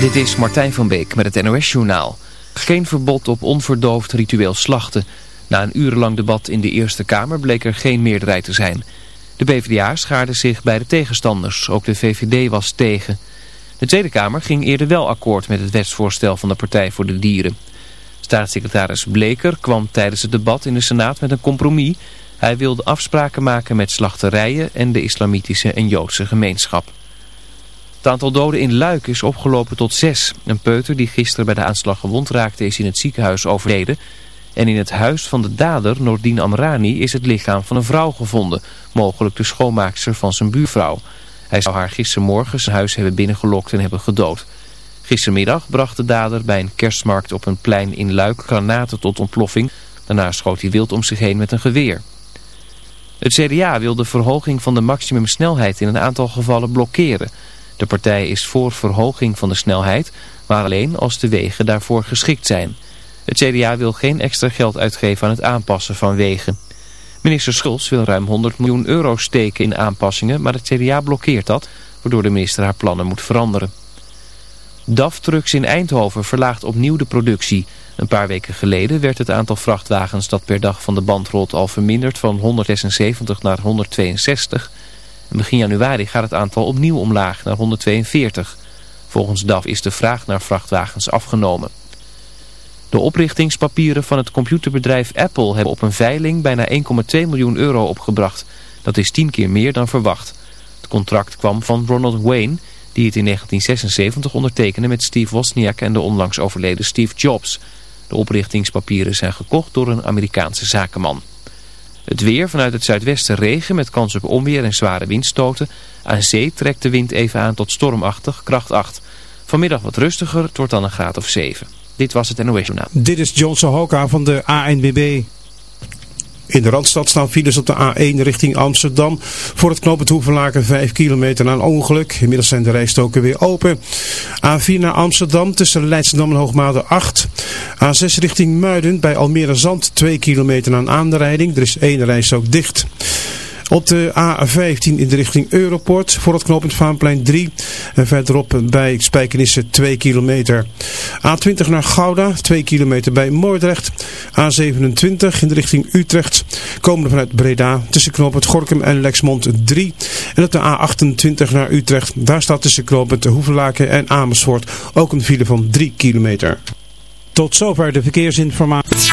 Dit is Martijn van Beek met het NOS-journaal. Geen verbod op onverdoofd ritueel slachten. Na een urenlang debat in de Eerste Kamer bleek er geen meerderheid te zijn. De PvdA schaarde zich bij de tegenstanders. Ook de VVD was tegen. De Tweede Kamer ging eerder wel akkoord met het wetsvoorstel van de Partij voor de Dieren. Staatssecretaris Bleker kwam tijdens het debat in de Senaat met een compromis. Hij wilde afspraken maken met slachterijen en de islamitische en joodse gemeenschap. Het aantal doden in Luik is opgelopen tot zes. Een peuter die gisteren bij de aanslag gewond raakte is in het ziekenhuis overleden. En in het huis van de dader, Nordin Amrani, is het lichaam van een vrouw gevonden. Mogelijk de schoonmaakster van zijn buurvrouw. Hij zou haar gistermorgen zijn huis hebben binnengelokt en hebben gedood. Gistermiddag bracht de dader bij een kerstmarkt op een plein in Luik granaten tot ontploffing. Daarna schoot hij wild om zich heen met een geweer. Het CDA wil de verhoging van de maximumsnelheid in een aantal gevallen blokkeren... De partij is voor verhoging van de snelheid, maar alleen als de wegen daarvoor geschikt zijn. Het CDA wil geen extra geld uitgeven aan het aanpassen van wegen. Minister Schulz wil ruim 100 miljoen euro steken in aanpassingen, maar het CDA blokkeert dat, waardoor de minister haar plannen moet veranderen. DAF Trucks in Eindhoven verlaagt opnieuw de productie. Een paar weken geleden werd het aantal vrachtwagens dat per dag van de band rolt al verminderd van 176 naar 162 begin januari gaat het aantal opnieuw omlaag naar 142. Volgens DAF is de vraag naar vrachtwagens afgenomen. De oprichtingspapieren van het computerbedrijf Apple hebben op een veiling bijna 1,2 miljoen euro opgebracht. Dat is tien keer meer dan verwacht. Het contract kwam van Ronald Wayne, die het in 1976 ondertekende met Steve Wozniak en de onlangs overleden Steve Jobs. De oprichtingspapieren zijn gekocht door een Amerikaanse zakenman. Het weer vanuit het zuidwesten regen met kans op onweer en zware windstoten. Aan zee trekt de wind even aan tot stormachtig, kracht 8. Vanmiddag wat rustiger, het wordt dan een graad of 7. Dit was het NOS Journaal. Dit is Johnson Hoka van de ANBB. In de Randstad staan files op de A1 richting Amsterdam. Voor het knooppunt Hoevenlaken 5 kilometer na een ongeluk. Inmiddels zijn de rijstoken weer open. A4 naar Amsterdam tussen Leidschendam en Hoogmade 8. A6 richting Muiden bij Almere Zand 2 kilometer een aanrijding. Er is één rijstok dicht. Op de A15 in de richting Europort voor het knooppunt Vaanplein 3. En verderop bij Spijkenisse 2 kilometer. A20 naar Gouda 2 kilometer bij Moordrecht. A27 in de richting Utrecht. Komende vanuit Breda tussen knooppunt Gorkum en Lexmond 3. En op de A28 naar Utrecht. Daar staat tussen knooppunt Hoevelaken en Amersfoort ook een file van 3 kilometer. Tot zover de verkeersinformatie.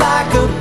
like a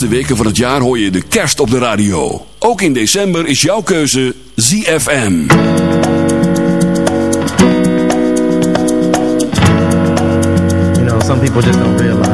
laatste weken van het jaar hoor je de kerst op de radio. Ook in december is jouw keuze ZFM. You know, some people just don't realize.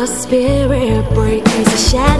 Your spirit breaks a shadow.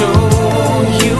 show you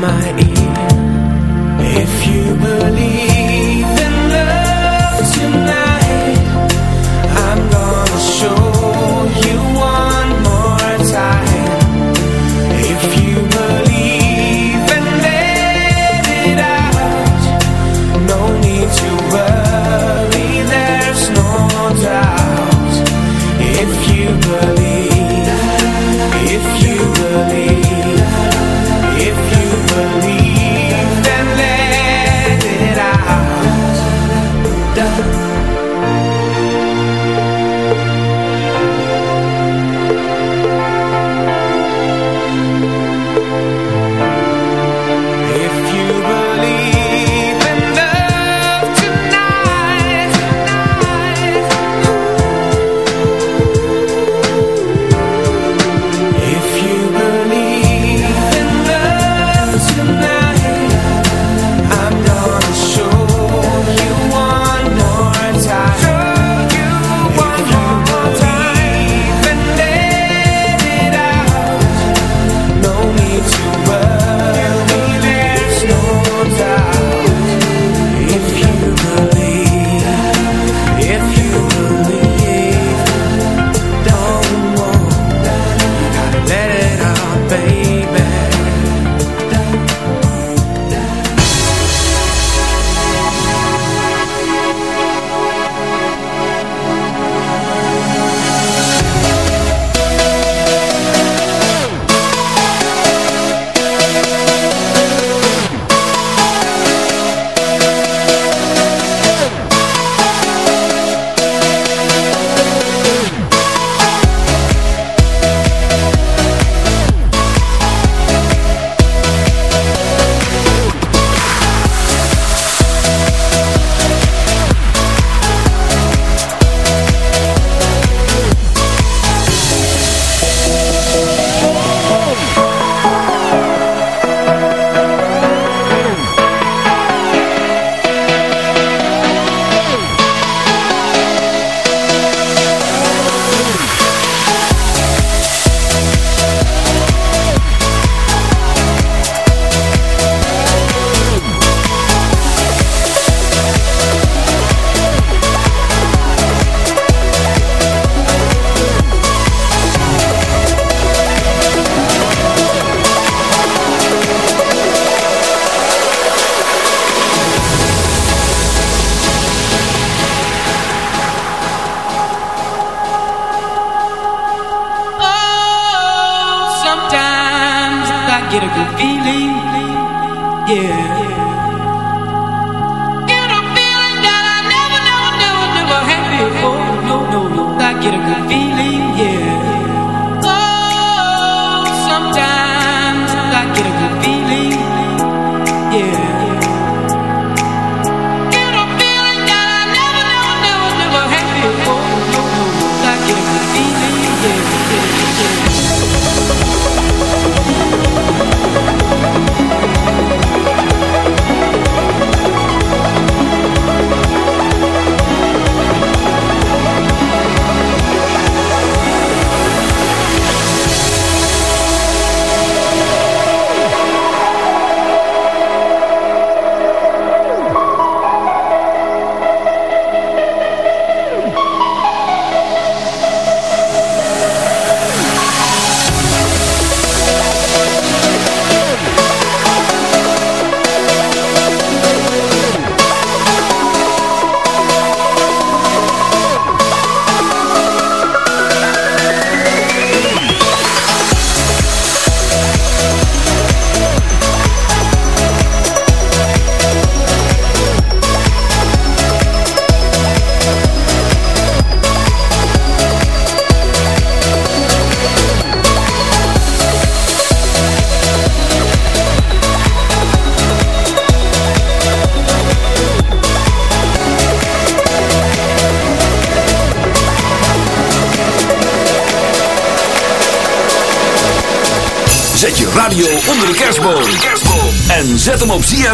my ear. If you believe in love tonight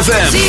ZFM.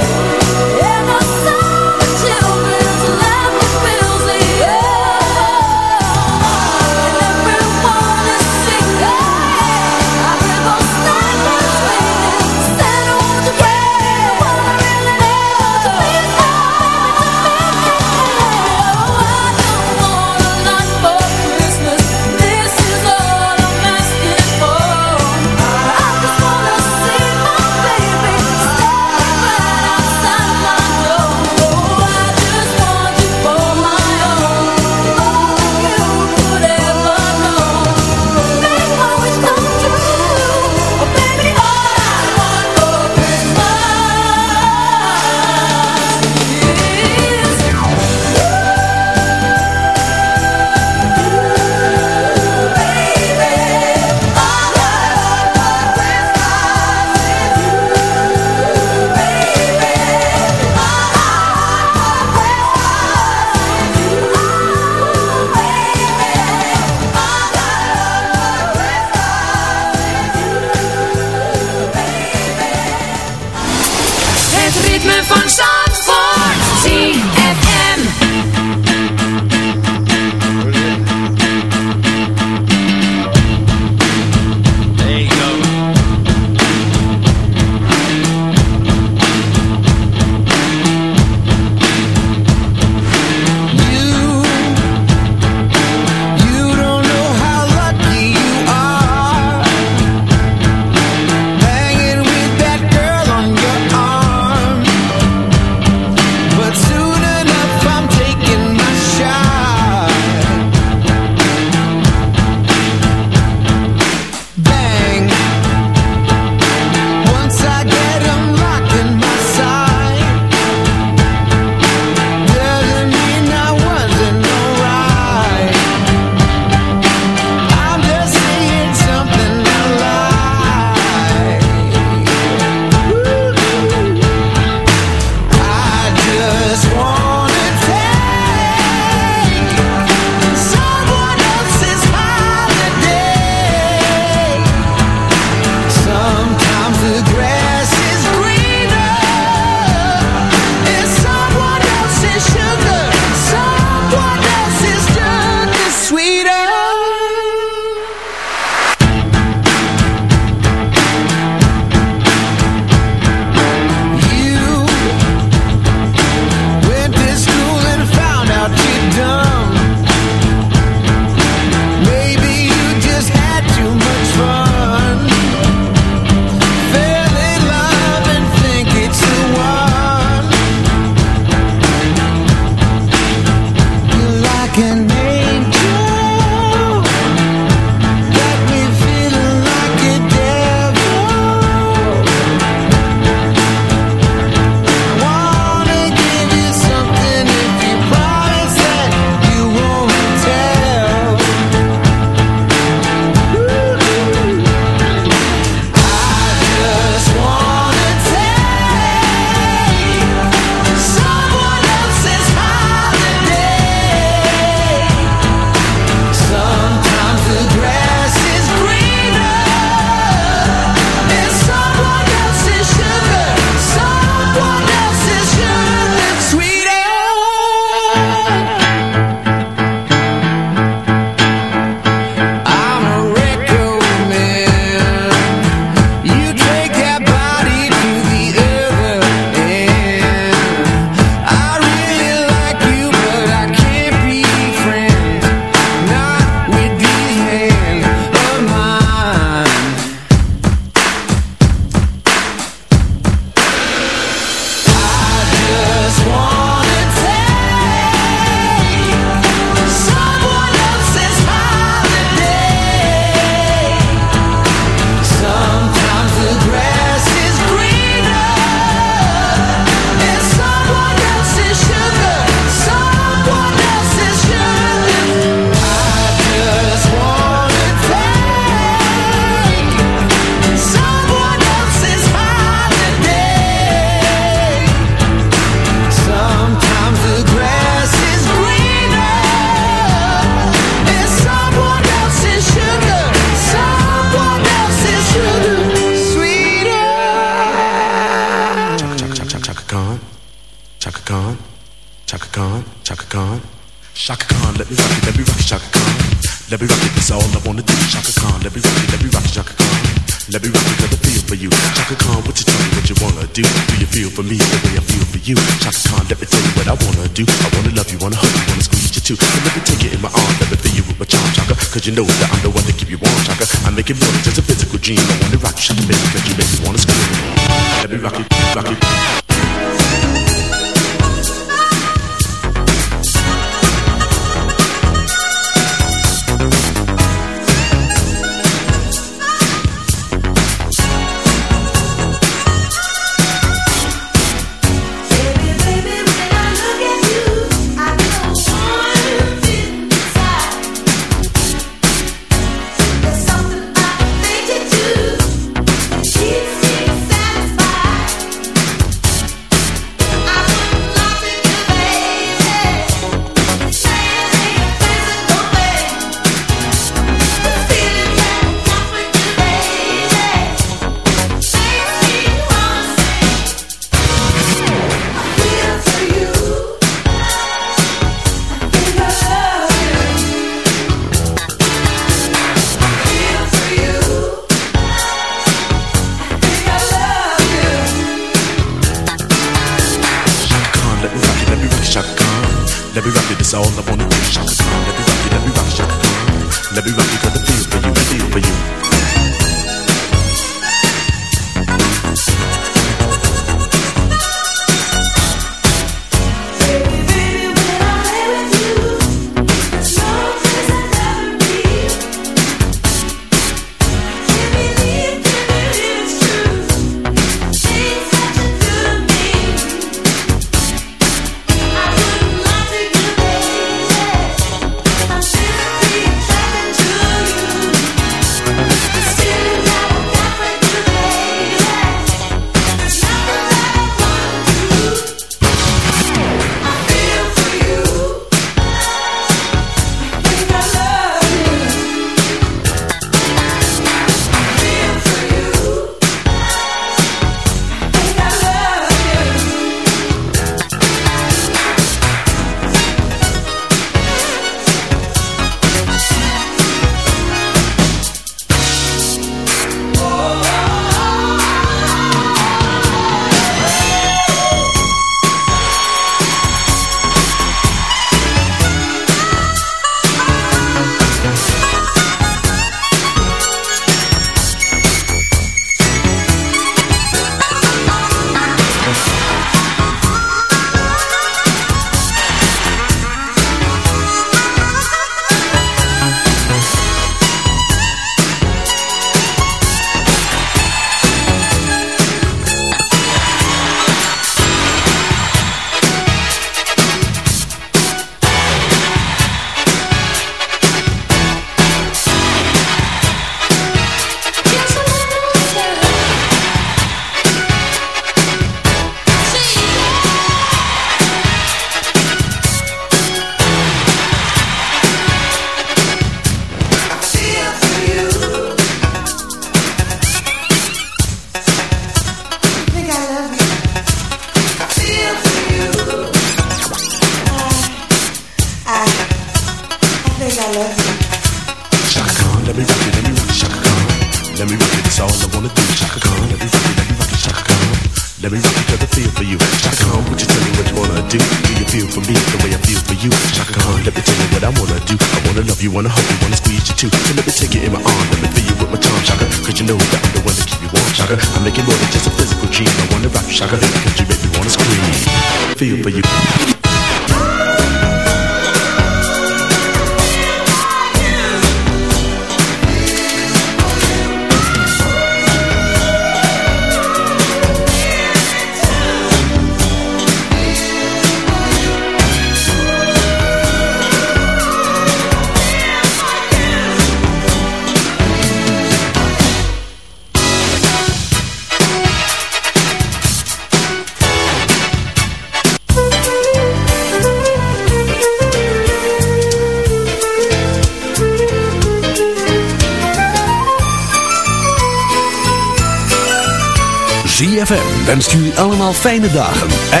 Fijne dagen. En...